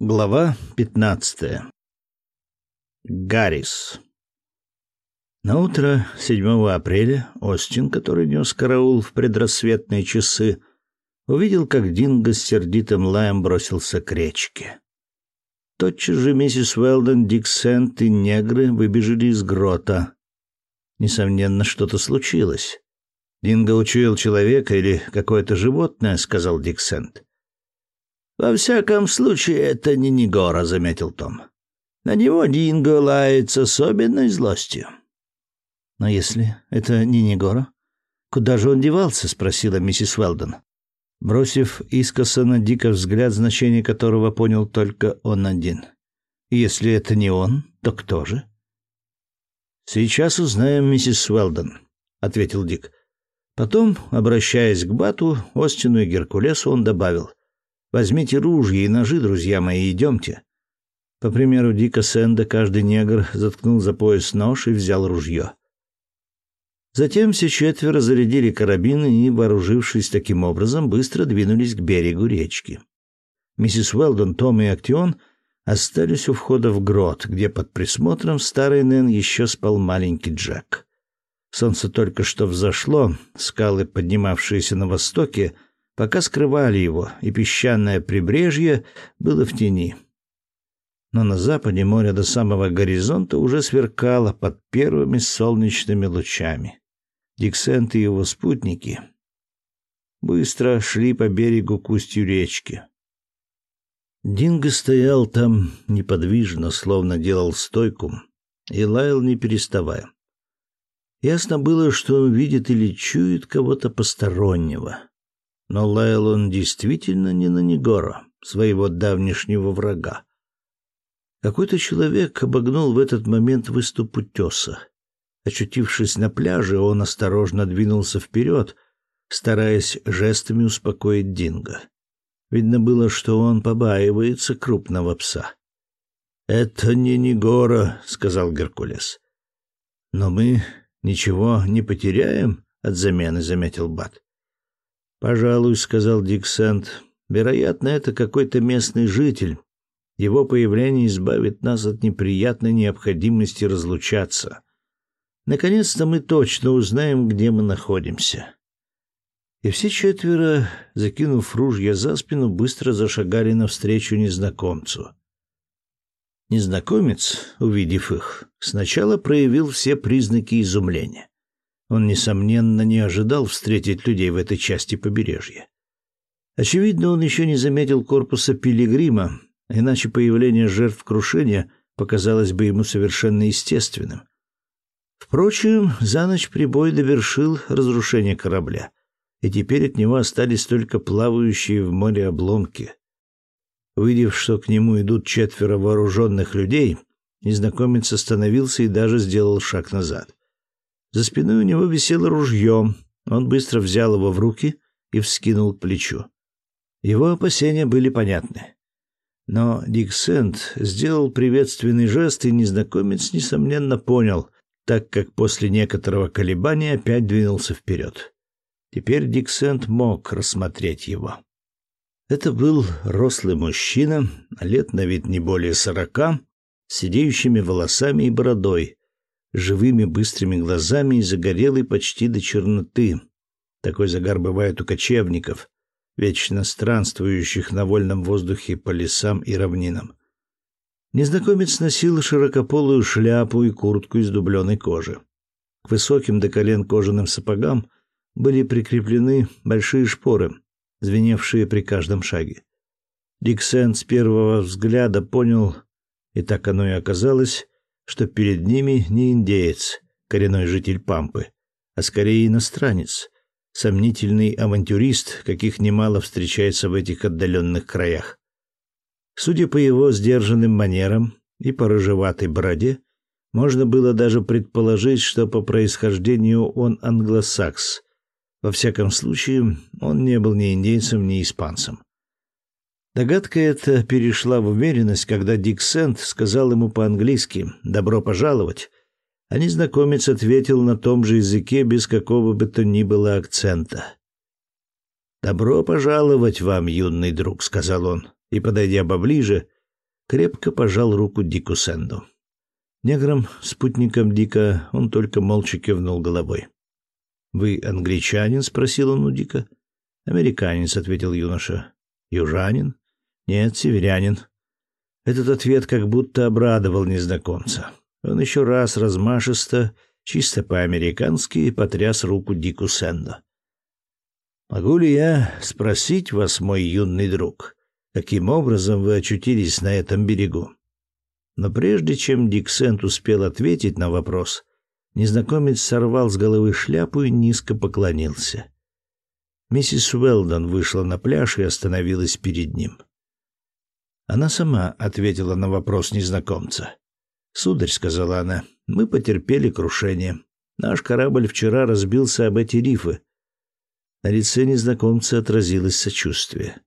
Глава 15. Гаррис. На утро 7 апреля Остин, который нес караул в предрассветные часы, увидел, как Динго с сердитым лаем бросился к речке. Тотчас же миссис Уэлден, Дик Сент и негры выбежали из грота. Несомненно, что-то случилось. Динго учуял человека или какое-то животное, сказал Дик Сент. «Во всяком случае, это не Негора», — заметил Том. «На него Динго лает с особенной злостью». «Но если это не Негора, куда же он девался?» — спросила миссис Уэлдон, бросив искоса на Дика взгляд, значение которого понял только он один. «Если это не он, то кто же?» «Сейчас узнаем, миссис Уэлдон», — ответил Дик. Потом, обращаясь к Бату, Остину и Геркулесу, он добавил — Возьмите ружья и ножи, друзья мои, идемте. По примеру Дика Сэнда, каждый негр заткнул за пояс нож и взял ружье. Затем все четверо зарядили карабины и, вооружившись таким образом, быстро двинулись к берегу речки. Миссис Уэлдон, Том и Актион остались у входа в грот, где под присмотром старый Нэн еще спал маленький Джек. Солнце только что взошло, скалы, поднимавшиеся на востоке, пока скрывали его, и песчаное прибрежье было в тени. Но на западе море до самого горизонта уже сверкало под первыми солнечными лучами. Диксент и его спутники быстро шли по берегу к речки. Динго стоял там неподвижно, словно делал стойку, и лаял не переставая. Ясно было, что он видит или чует кого-то постороннего. Но лаял он действительно не на Негора, своего давнешнего врага. Какой-то человек обогнул в этот момент выступ утеса. Очутившись на пляже, он осторожно двинулся вперед, стараясь жестами успокоить Динго. Видно было, что он побаивается крупного пса. «Это не Негора», — сказал Геркулес. «Но мы ничего не потеряем от замены», — заметил Бат. «Пожалуй», — сказал Дик Сент. «Вероятно, это какой-то местный житель. Его появление избавит нас от неприятной необходимости разлучаться. Наконец-то мы точно узнаем, где мы находимся». И все четверо, закинув ружья за спину, быстро зашагали навстречу незнакомцу. Незнакомец, увидев их, сначала проявил все признаки изумления. Он, несомненно, не ожидал встретить людей в этой части побережья. Очевидно, он еще не заметил корпуса пилигрима, иначе появление жертв крушения показалось бы ему совершенно естественным. Впрочем, за ночь прибой довершил разрушение корабля, и теперь от него остались только плавающие в море обломки. Увидев, что к нему идут четверо вооруженных людей, незнакомец остановился и даже сделал шаг назад. За спиной у него висело ружье. Он быстро взял его в руки и вскинул к плечу. Его опасения были понятны. Но Дик Сент сделал приветственный жест, и незнакомец, несомненно, понял, так как после некоторого колебания опять двинулся вперед. Теперь Дик Сент мог рассмотреть его. Это был рослый мужчина, лет на вид не более сорока, с сидеющими волосами и бородой, живыми быстрыми глазами и загорелый почти до черноты. Такой загар бывает у кочевников, вечно странствующих на вольном воздухе по лесам и равнинам. Незнакомец носил широкополую шляпу и куртку из дубленой кожи. К высоким до колен кожаным сапогам были прикреплены большие шпоры, звеневшие при каждом шаге. Диксен с первого взгляда понял, и так оно и оказалось, что перед ними не индеец, коренной житель Пампы, а скорее иностранец, сомнительный авантюрист, каких немало встречается в этих отдаленных краях. Судя по его сдержанным манерам и по рыжеватой бороде, можно было даже предположить, что по происхождению он англосакс. Во всяком случае, он не был ни индейцем, ни испанцем. Догадка эта перешла в уверенность, когда Дик Сент сказал ему по-английски «добро пожаловать», а незнакомец ответил на том же языке без какого бы то ни было акцента. «Добро пожаловать вам, юный друг», — сказал он, и, подойдя поближе, крепко пожал руку Дику Сэнду. Негром, спутником Дика, он только молча кивнул головой. «Вы англичанин?» — спросил он у Дика. «Американец», — ответил юноша. «Южанин?» «Нет, северянин». Этот ответ как будто обрадовал незнакомца. Он еще раз размашисто, чисто по-американски, потряс руку Дику Сэнду. «Могу ли я спросить вас, мой юный друг, каким образом вы очутились на этом берегу?» Но прежде чем Дик Сент успел ответить на вопрос, незнакомец сорвал с головы шляпу и низко поклонился. Миссис Уэлдон вышла на пляж и остановилась перед ним. Она сама ответила на вопрос незнакомца. «Сударь», — сказала она, — «мы потерпели крушение. Наш корабль вчера разбился об эти рифы». На лице незнакомца отразилось сочувствие.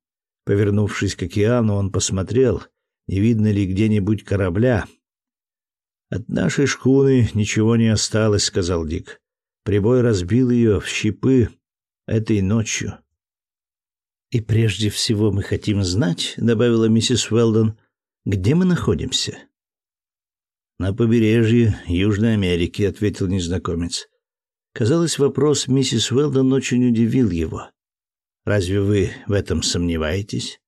Повернувшись к океану, он посмотрел — не видно ли где-нибудь корабля. От нашей шхуны ничего не осталось, сказал Дик. Прибой разбил ее в щепы этой ночью. И прежде всего мы хотим знать, добавила миссис Уэлдон, где мы находимся. На побережье Южной Америки, ответил незнакомец. Казалось, вопрос миссис Уэлдон очень удивил его. Разве вы в этом сомневаетесь?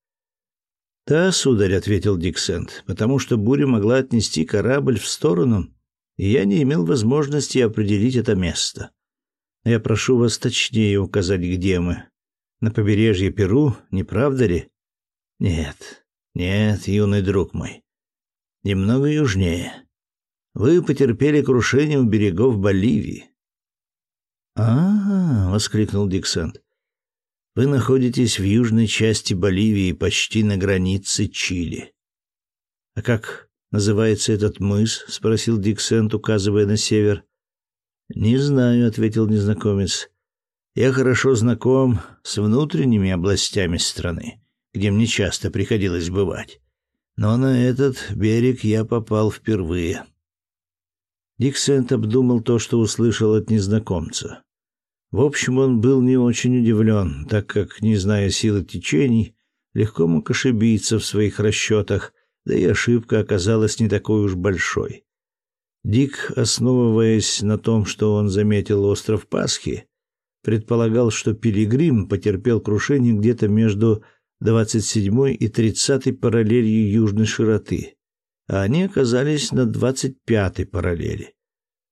«Да, сударь», — ответил Диксент, — «потому что буря могла отнести корабль в сторону, и я не имел возможности определить это место. Я прошу вас точнее указать, где мы. На побережье Перу, не правда ли?» «Нет, нет, юный друг мой. Немного южнее. Вы потерпели крушение у берегов Боливии». «А-а-а!» — воскликнул Диксент. Вы находитесь в южной части Боливии, почти на границе Чили. А как называется этот мыс? спросил Диксент, указывая на север. Не знаю, ответил незнакомец. Я хорошо знаком с внутренними областями страны, где мне часто приходилось бывать. Но на этот берег я попал впервые. Диксент обдумал то, что услышал от незнакомца. В общем, он был не очень удивлен, так как, не зная силы течений, легко мог ошибиться в своих расчетах, да и ошибка оказалась не такой уж большой. Дик, основываясь на том, что он заметил остров Пасхи, предполагал, что Пилигрим потерпел крушение где-то между 27 и 30 параллелью южной широты, а они оказались на 25 параллели.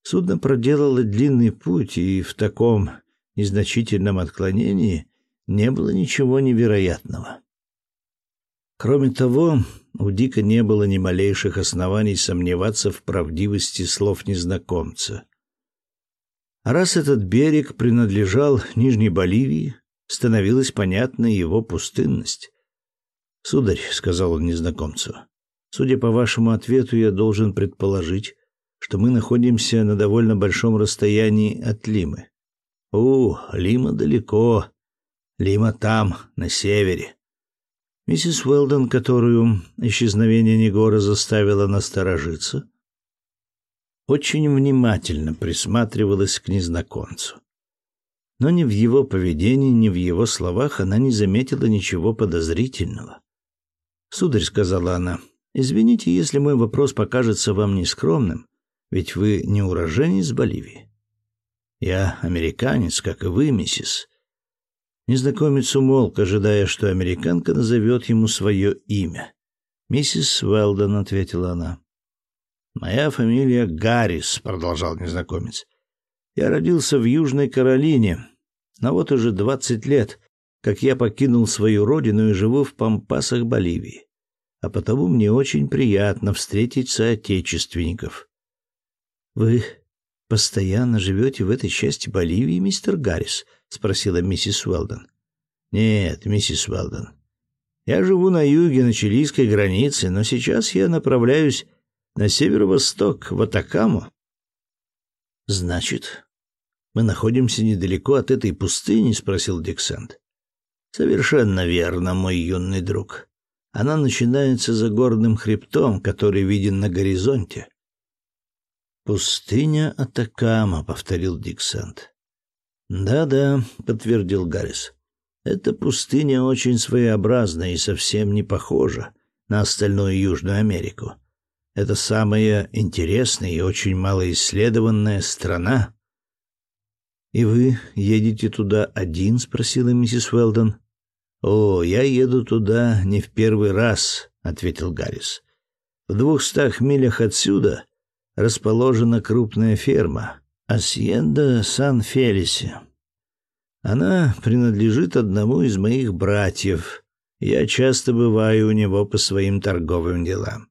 Судно проделало длинный путь, и в таком незначительном отклонении не было ничего невероятного. Кроме того, у Дика не было ни малейших оснований сомневаться в правдивости слов незнакомца. Раз этот берег принадлежал Нижней Боливии, становилась понятна его пустынность. «Сударь», — сказал он незнакомцу, — «судя по вашему ответу, я должен предположить, что мы находимся на довольно большом расстоянии от Лимы. «У, Лима далеко. Лима там, на севере». Миссис Уэлдон, которую исчезновение Негора заставило насторожиться, очень внимательно присматривалась к незнакомцу. Но ни в его поведении, ни в его словах она не заметила ничего подозрительного. «Сударь», — сказала она, — «извините, если мой вопрос покажется вам нескромным, ведь вы не уроженец Боливии. Я американец, как и вы, миссис. Незнакомец умолк, ожидая, что американка назовет ему свое имя. Миссис Уэлдон ответила она. Моя фамилия Гаррис, продолжал незнакомец. Я родился в Южной Каролине, но вот уже двадцать лет, как я покинул свою родину и живу в пампасах Боливии. А потому мне очень приятно встретить соотечественников. Вы постоянно живете в этой части Боливии, мистер Гаррис? спросила миссис Уэлдон. Нет, миссис Уэлдон. Я живу на юге, на чилийской границе, но сейчас я направляюсь на северо-восток, в Атакаму. Значит, мы находимся недалеко от этой пустыни, спросил Диксент. Совершенно верно, мой юный друг. Она начинается за горным хребтом, который виден на горизонте. «Пустыня Атакама», — повторил Диксант. «Да-да», — подтвердил Гаррис. «Эта пустыня очень своеобразная и совсем не похожа на остальную Южную Америку. Это самая интересная и очень малоисследованная страна. И вы едете туда один, спросила миссис Уэлдон. О, я еду туда не в первый раз, ответил Гаррис. В двухстах милях отсюда расположена крупная ферма Асьенда Сан-Фелисе. Она принадлежит одному из моих братьев. Я часто бываю у него по своим торговым делам.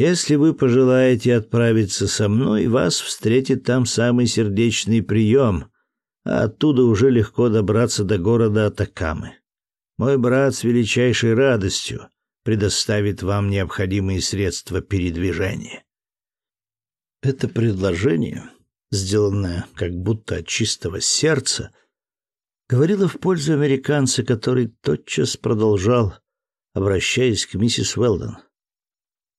Если вы пожелаете отправиться со мной, вас встретит там самый сердечный прием, а оттуда уже легко добраться до города Атакамы. Мой брат с величайшей радостью предоставит вам необходимые средства передвижения. Это предложение, сделанное как будто от чистого сердца, говорило в пользу американца, который тотчас продолжал, обращаясь к миссис Уэлдон.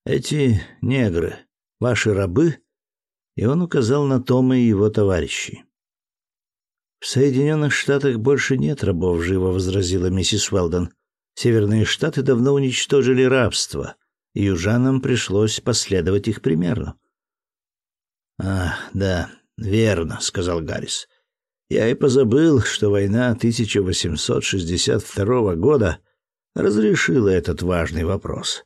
Эти негры, ваши рабы, и он указал на Тома и его товарищей. В Соединенных Штатах больше нет рабов, живо возразила миссис Уэлдон. Северные штаты давно уничтожили рабство, и южанам пришлось последовать их примеру. А, да, верно, сказал Гаррис. Я и позабыл, что война 1862 года разрешила этот важный вопрос.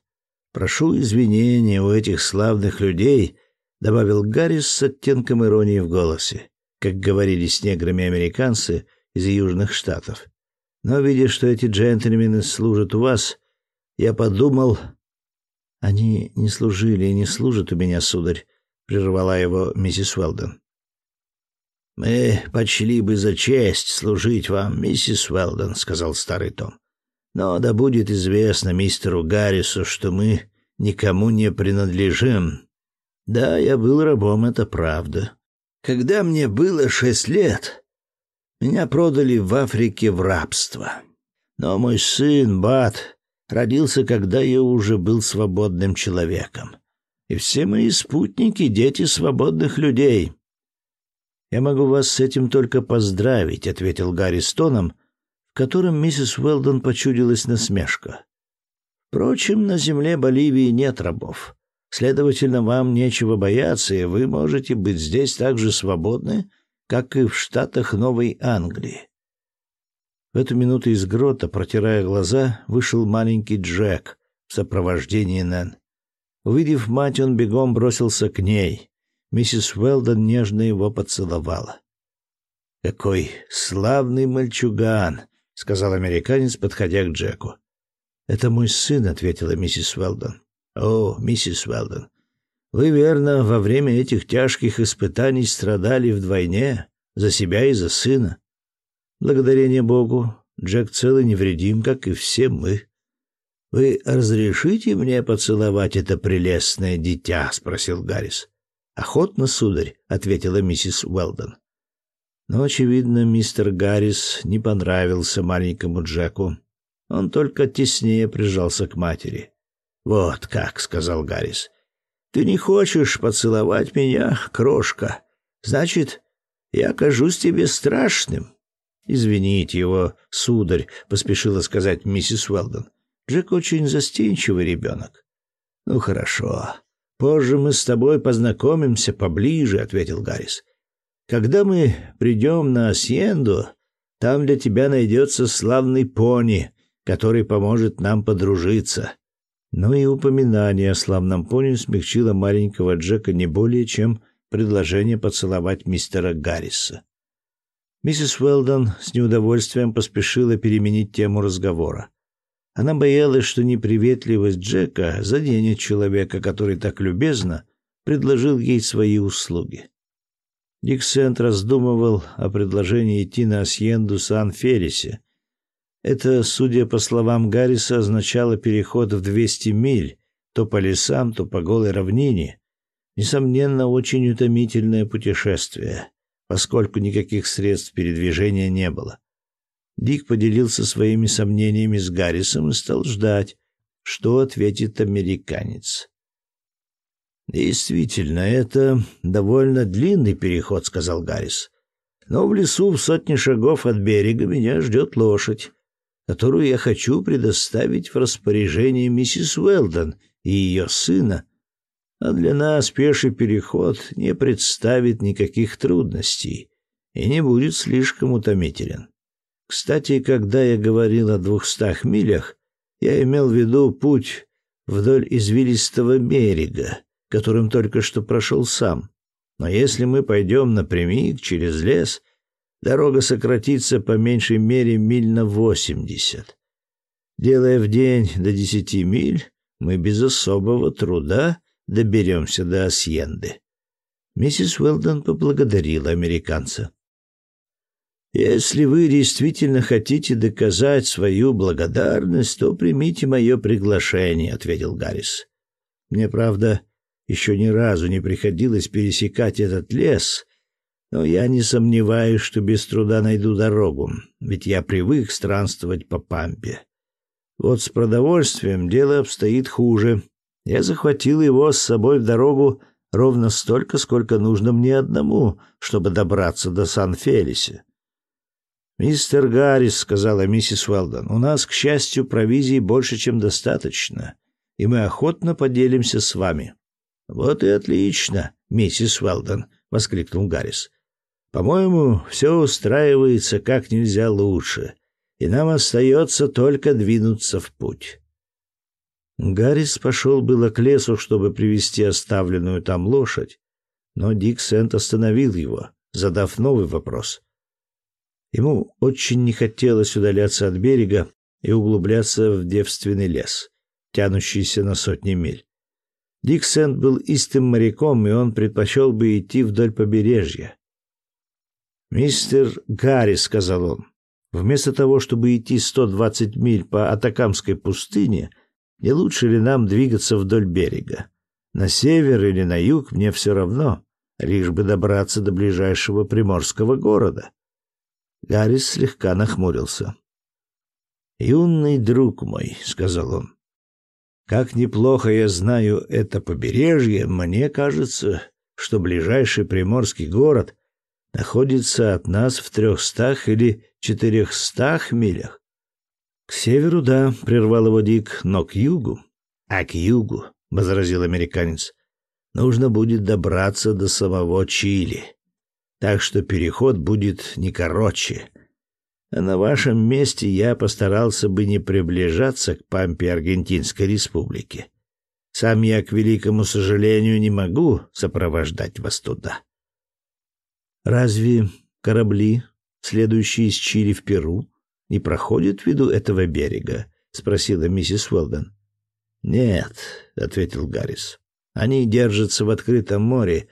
Прошу извинения у этих славных людей, добавил Гаррис с оттенком иронии в голосе, как говорили с неграми американцы из южных штатов. Но видя, что эти джентльмены служат у вас, я подумал, они не служили и не служат у меня, сударь, прервала его миссис Уэлдон. Мы почли бы за честь служить вам, миссис Уэлдон, сказал старый Том. Но да будет известно мистеру Гаррису, что мы никому не принадлежим. Да, я был рабом, это правда. Когда мне было шесть лет, меня продали в Африке в рабство. Но мой сын, Бат, родился, когда я уже был свободным человеком. И все мои спутники — дети свободных людей. «Я могу вас с этим только поздравить», — ответил Гарри Стоном, в котором миссис Уэлдон почудилась насмешка. «Впрочем, на земле Боливии нет рабов. Следовательно, вам нечего бояться, и вы можете быть здесь так же свободны, как и в штатах Новой Англии». В эту минуту из грота, протирая глаза, вышел маленький Джек в сопровождении Нэн. Увидев мать, он бегом бросился к ней. Миссис Уэлдон нежно его поцеловала. «Какой славный мальчуган!» — сказал американец, подходя к Джеку. «Это мой сын», — ответила миссис Уэлдон. «О, миссис Уэлдон, вы, верно, во время этих тяжких испытаний страдали вдвойне, за себя и за сына. Благодарение Богу, Джек цел и невредим, как и все мы». «Вы разрешите мне поцеловать это прелестное дитя?» — спросил Гаррис. Охотно, сударь, ответила миссис Уэлдон. Но очевидно, мистер Гаррис не понравился маленькому Джеку. Он только теснее прижался к матери. Вот как, сказал Гаррис. Ты не хочешь поцеловать меня, крошка? Значит, я кажусь тебе страшным. Извините его, сударь, поспешила сказать миссис Уэлдон. Джек очень застенчивый ребенок. Ну хорошо. Позже мы с тобой познакомимся поближе, ответил Гаррис. Когда мы придем на Асьенду, там для тебя найдется славный пони, который поможет нам подружиться. Но и упоминание о славном пони смягчило маленького Джека не более, чем предложение поцеловать мистера Гарриса. Миссис Уэлдон с неудовольствием поспешила переменить тему разговора. Она боялась, что неприветливость Джека заденет человека, который так любезно предложил ей свои услуги. Диксент раздумывал о предложении идти на Асьенду Сан-Фелисе. Это, судя по словам Гарриса, означало переход в 200 миль, то по лесам, то по голой равнине. Несомненно, очень утомительное путешествие, поскольку никаких средств передвижения не было. Дик поделился своими сомнениями с Гаррисом и стал ждать, что ответит американец. Действительно, это довольно длинный переход, сказал Гаррис. Но в лесу в сотни шагов от берега меня ждет лошадь. которую я хочу предоставить в распоряжение миссис Уэлдон и ее сына, а для нас пеший переход не представит никаких трудностей и не будет слишком утомителен. Кстати, когда я говорил о двухстах милях, я имел в виду путь вдоль извилистого берега, которым только что прошел сам. Но если мы пойдем напрямик через лес, дорога сократится по меньшей мере миль на восемьдесят. Делая в день до десяти миль, мы без особого труда доберемся до Асьенды. Миссис Уэлдон поблагодарила американца. Если вы действительно хотите доказать свою благодарность, то примите мое приглашение, ответил Гаррис. Мне, правда, еще ни разу не приходилось пересекать этот лес, но я не сомневаюсь, что без труда найду дорогу, ведь я привык странствовать по пампе. Вот с продовольствием дело обстоит хуже. Я захватил его с собой в дорогу ровно столько, сколько нужно мне одному, чтобы добраться до Сан-Фелисе. «Мистер Гаррис», — сказала миссис Уэлдон, — «у нас, к счастью, провизии больше, чем достаточно, и мы охотно поделимся с вами». «Вот и отлично, миссис Уэлдон», — воскликнул Гаррис. «По-моему, все устраивается как нельзя лучше, и нам остается только двинуться в путь». Гаррис пошел было к лесу, чтобы привести оставленную там лошадь, но Дик Сент остановил его, задав новый вопрос. Ему очень не хотелось удаляться от берега и углубляться в девственный лес, тянущийся на сотни миль. Дик Сент был истым моряком, и он предпочел бы идти вдоль побережья. «Мистер Гарри», — сказал он, — «вместо того, чтобы идти 120 миль по Атакамской пустыне, не лучше ли нам двигаться вдоль берега? На север или на юг мне все равно, лишь бы добраться до ближайшего приморского города». Гаррис слегка нахмурился. «Юный друг мой», — сказал он, — «как неплохо я знаю это побережье, мне кажется, что ближайший приморский город находится от нас в трехстах или четырехстах милях». «К северу, да», — прервал его Дик, — «но к югу». «А к югу», — возразил американец, — «нужно будет добраться до самого Чили» так что переход будет не короче. На вашем месте я постарался бы не приближаться к пампе Аргентинской республики. Сам я, к великому сожалению, не могу сопровождать вас туда. Разве корабли, следующие из Чили в Перу, не проходят ввиду этого берега? спросила миссис Уэлдон. Нет, ответил Гаррис. Они держатся в открытом море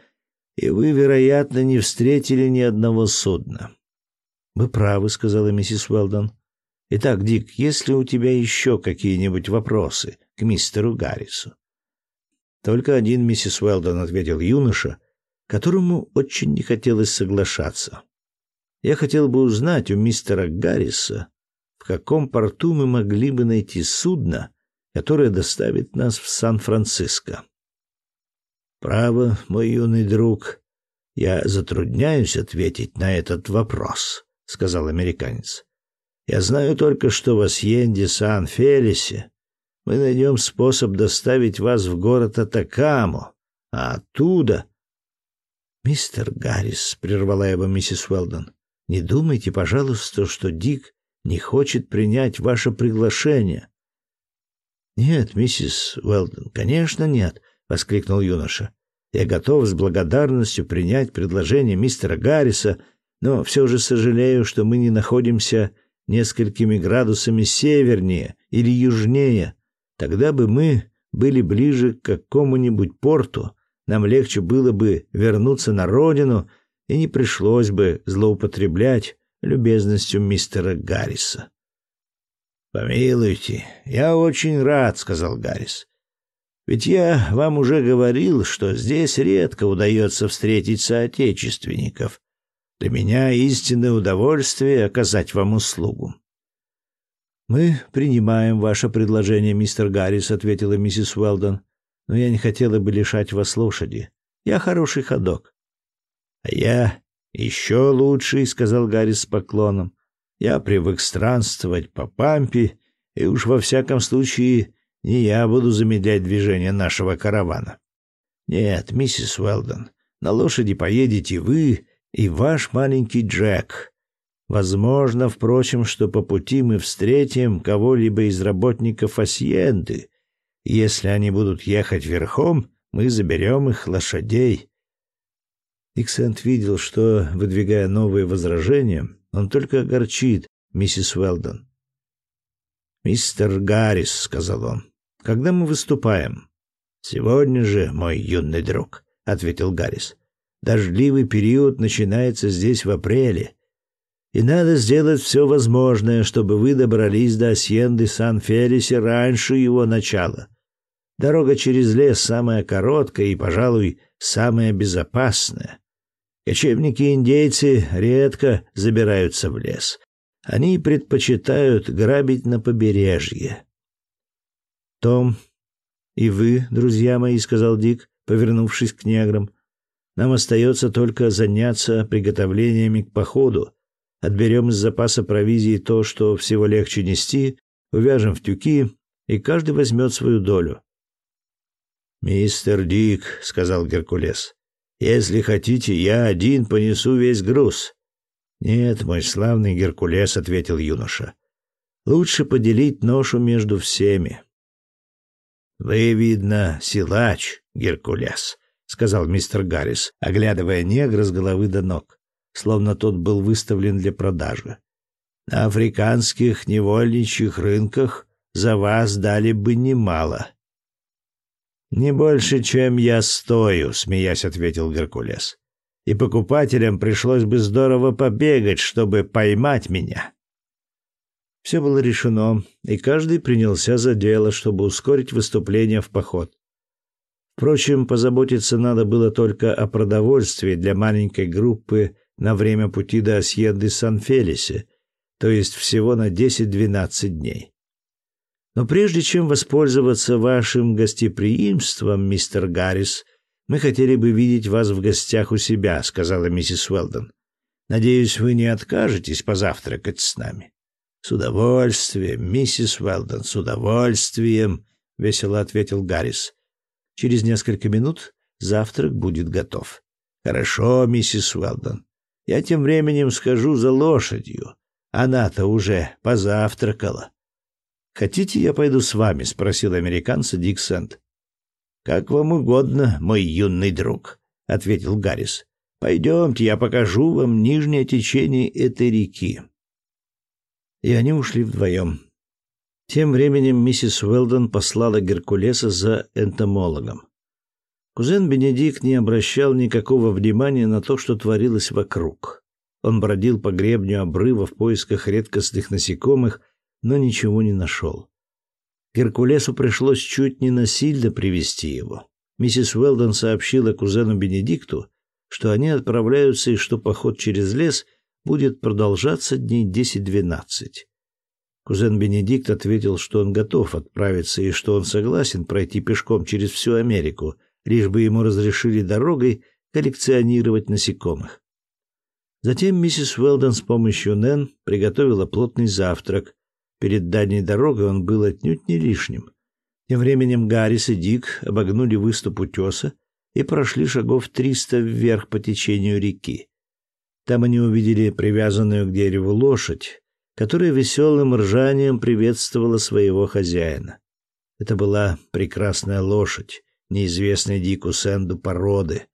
и вы, вероятно, не встретили ни одного судна. Вы правы, сказала миссис Уэлдон. Итак, Дик, есть ли у тебя еще какие-нибудь вопросы к мистеру Гаррису? Только один, миссис Уэлдон, ответил юноша, которому очень не хотелось соглашаться. Я хотел бы узнать у мистера Гарриса, в каком порту мы могли бы найти судно, которое доставит нас в Сан-Франциско. Право, мой юный друг, я затрудняюсь ответить на этот вопрос, сказал американец. Я знаю только, что в Асьенде Сан-Фелисе мы найдем способ доставить вас в город Атакаму, а оттуда Мистер Гаррис, прервала его миссис Уэлдон. Не думайте, пожалуйста, что Дик не хочет принять ваше приглашение. Нет, миссис Уэлдон, конечно, нет воскликнул юноша. Я готов с благодарностью принять предложение мистера Гарриса, но все же сожалею, что мы не находимся несколькими градусами севернее или южнее. Тогда бы мы были ближе к какому-нибудь порту, нам легче было бы вернуться на родину и не пришлось бы злоупотреблять любезностью мистера Гарриса. Помилуйте, я очень рад, сказал Гаррис. Ведь я вам уже говорил, что здесь редко удается встретить соотечественников. Для меня истинное удовольствие оказать вам услугу. Мы принимаем ваше предложение, мистер Гаррис, ответила миссис Уэлдон. Но я не хотела бы лишать вас лошади. Я хороший ходок. А я еще лучший, сказал Гаррис с поклоном. Я привык странствовать по пампе, и уж во всяком случае не я буду замедлять движение нашего каравана. Нет, миссис Уэлдон, на лошади поедете вы и ваш маленький Джек. Возможно, впрочем, что по пути мы встретим кого-либо из работников Асьенды. Если они будут ехать верхом, мы заберем их лошадей. Диксент видел, что, выдвигая новые возражения, он только огорчит миссис Уэлдон. «Мистер Гаррис», — сказал он, — «когда мы выступаем?» «Сегодня же, мой юный друг», — ответил Гаррис. «Дождливый период начинается здесь в апреле, и надо сделать все возможное, чтобы вы добрались до Асьенды Сан-Фелисе раньше его начала. Дорога через лес самая короткая и, пожалуй, самая безопасная. Кочевники-индейцы редко забираются в лес. Они предпочитают грабить на побережье. Том и вы, друзья мои, сказал Дик, повернувшись к неграм, нам остается только заняться приготовлениями к походу. Отберем из запаса провизии то, что всего легче нести, увяжем в тюки, и каждый возьмет свою долю. «Мистер Дик», — сказал Геркулес, если хотите, я один понесу весь груз. Нет, мой славный Геркулес, ответил юноша. Лучше поделить ношу между всеми. Вы, видно, силач, Геркулес, сказал мистер Гаррис, оглядывая негра с головы до ног, словно тот был выставлен для продажи. На африканских невольничьих рынках за вас дали бы немало. Не больше, чем я стою, смеясь, ответил Геркулес. И покупателям пришлось бы здорово побегать, чтобы поймать меня. Все было решено, и каждый принялся за дело, чтобы ускорить выступление в поход. Впрочем, позаботиться надо было только о продовольствии для маленькой группы на время пути до Асьенды Сан-Фелисе, то есть всего на 10-12 дней. Но прежде чем воспользоваться вашим гостеприимством, мистер Гаррис, мы хотели бы видеть вас в гостях у себя, сказала миссис Уэлдон. Надеюсь, вы не откажетесь позавтракать с нами. С удовольствием, миссис Уэлдон, с удовольствием, весело ответил Гаррис. Через несколько минут завтрак будет готов. Хорошо, миссис Уэлдон. Я тем временем схожу за лошадью. Она-то уже позавтракала. Хотите, я пойду с вами, спросил американца Дик Сент. Как вам угодно, мой юный друг, ответил Гаррис. Пойдемте, я покажу вам нижнее течение этой реки. И они ушли вдвоем. Тем временем миссис Уэлдон послала Геркулеса за энтомологом. Кузен Бенедикт не обращал никакого внимания на то, что творилось вокруг. Он бродил по гребню обрыва в поисках редкостных насекомых но ничего не нашел. Геркулесу пришлось чуть не насильно привести его. Миссис Уэлдон сообщила кузену Бенедикту, что они отправляются и что поход через лес будет продолжаться дней 10-12. Кузен Бенедикт ответил, что он готов отправиться и что он согласен пройти пешком через всю Америку, лишь бы ему разрешили дорогой коллекционировать насекомых. Затем миссис Уэлдон с помощью Нэн приготовила плотный завтрак, Перед дальней дорогой он был отнюдь не лишним. Тем временем Гаррис и Дик обогнули выступ утеса и прошли шагов триста вверх по течению реки. Там они увидели привязанную к дереву лошадь, которая веселым ржанием приветствовала своего хозяина. Это была прекрасная лошадь, неизвестной Дику Сэнду породы.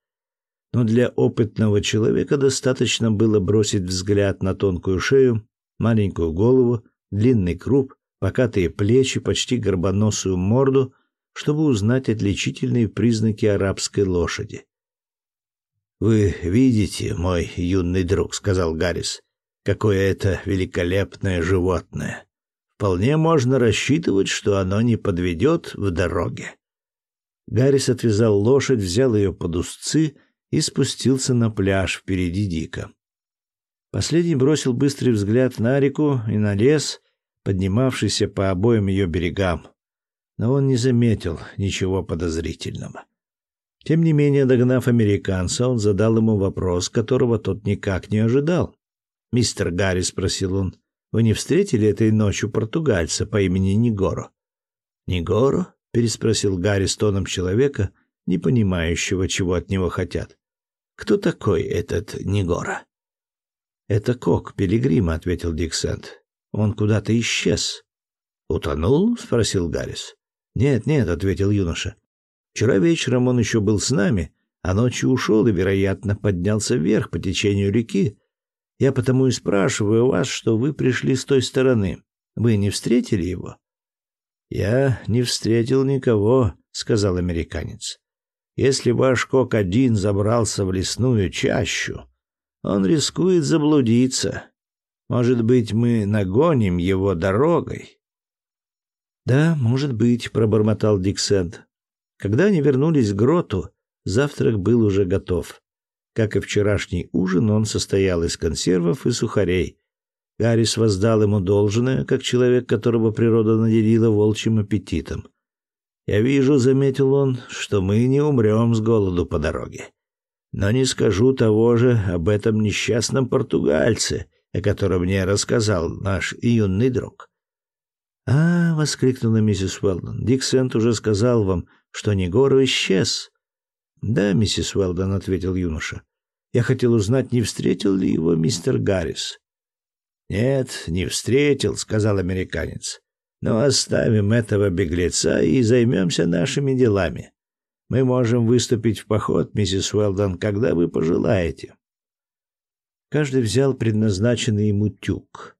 Но для опытного человека достаточно было бросить взгляд на тонкую шею, маленькую голову длинный круп, покатые плечи, почти горбоносую морду, чтобы узнать отличительные признаки арабской лошади. Вы видите, мой юный друг, сказал Гаррис, какое это великолепное животное. Вполне можно рассчитывать, что оно не подведет в дороге. Гаррис отвязал лошадь, взял ее под узцы и спустился на пляж впереди Дика. Последний бросил быстрый взгляд на реку и на лес, поднимавшийся по обоим ее берегам, но он не заметил ничего подозрительного. Тем не менее, догнав американца, он задал ему вопрос, которого тот никак не ожидал. "Мистер Гарри", спросил он: Вы не встретили этой ночью португальца по имени Нигоро? Нигоро? переспросил Гарри с тоном человека, не понимающего, чего от него хотят. Кто такой этот Нигора? Это Кок Пилигрима, ответил Диксент. Он куда-то исчез. Утонул? спросил Гаррис. Нет, нет, ответил юноша. Вчера вечером он еще был с нами, а ночью ушел и, вероятно, поднялся вверх по течению реки. Я потому и спрашиваю вас, что вы пришли с той стороны. Вы не встретили его? Я не встретил никого, сказал американец. Если ваш кок один забрался в лесную чащу, он рискует заблудиться. Может быть, мы нагоним его дорогой. Да, может быть, пробормотал Диксент. Когда они вернулись к гроту, завтрак был уже готов. Как и вчерашний ужин, он состоял из консервов и сухарей. Гаррис воздал ему должное, как человек, которого природа наделила волчьим аппетитом. «Я вижу», — заметил он, — «что мы не умрем с голоду по дороге. Но не скажу того же об этом несчастном португальце, о котором мне рассказал наш юный друг». «А!» — воскликнула миссис Уэлдон. «Дик Сент уже сказал вам, что Негору исчез». «Да, миссис Уэлдон», — ответил юноша. «Я хотел узнать, не встретил ли его мистер Гаррис». «Нет, не встретил», — сказал американец. «Но оставим этого беглеца и займемся нашими делами. Мы можем выступить в поход, миссис Уэлдон, когда вы пожелаете». Каждый взял предназначенный ему тюк.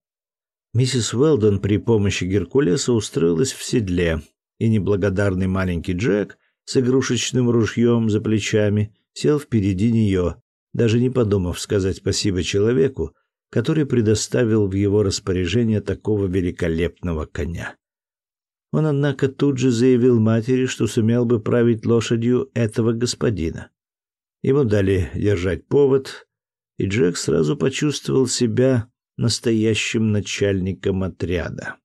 Миссис Уэлдон при помощи Геркулеса устроилась в седле, и неблагодарный маленький Джек с игрушечным ружьем за плечами сел впереди нее, даже не подумав сказать спасибо человеку, который предоставил в его распоряжение такого великолепного коня. Он, однако, тут же заявил матери, что сумел бы править лошадью этого господина. Ему дали держать повод, и Джек сразу почувствовал себя настоящим начальником отряда.